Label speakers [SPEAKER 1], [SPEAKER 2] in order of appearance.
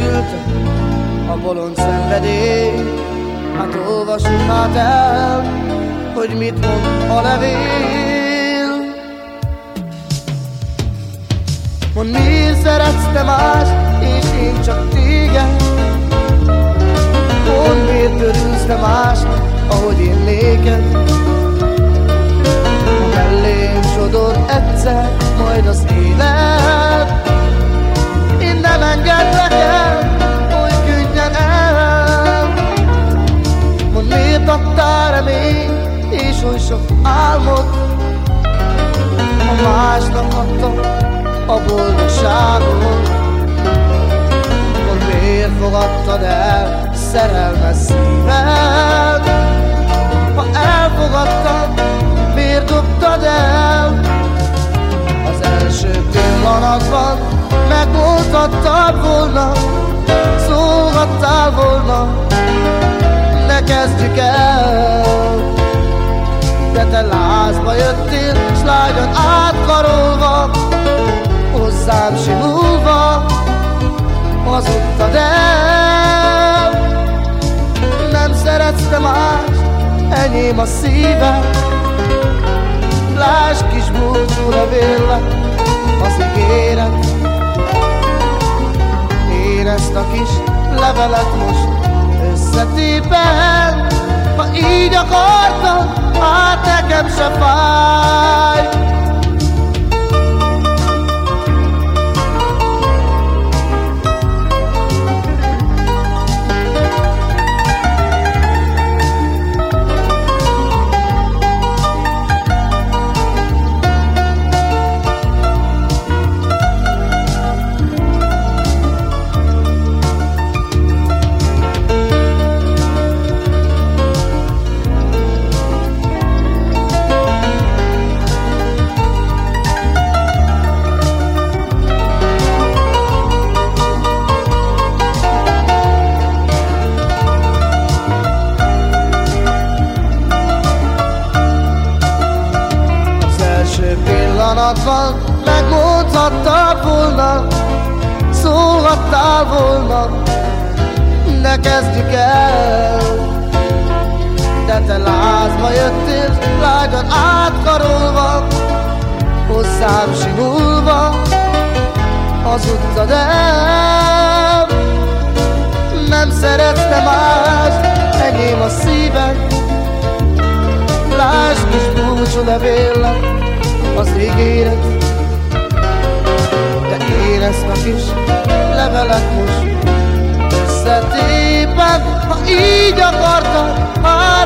[SPEAKER 1] Szülte a bolond szenvedély, hát olvassuk hát el, hogy mit mond a levél. Mond miért szeretsz te más, és én csak téged, álmot Ha másnak adtam a boldogságot. Mondd, miért fogadtad el szerelmes szíved? Ha elfogadtad, miért dobtad el? Az első pillanatban megmondhattad volna Szólhattál volna, ne kezdjük el te lázba jöttél, s lágyan átkarolva Hozzám simulva hazudtad el. Nem szeretsz te más, enyém a szívem Lásd kis búcsú levélle, az ígéret. Én ezt a kis levelet most Mustafa pillanatban megmondhattad volna, szólhattál volna, ne kezdjük el. De te lázba jöttél, lágyan átkarolva, hozzám simulva, hazudtad el. Nem szerette más, enyém a szívem, Lásd kis búcsú levélem, az ígéret. De a kis levelet most. Összetépem Ha így akartad, fáj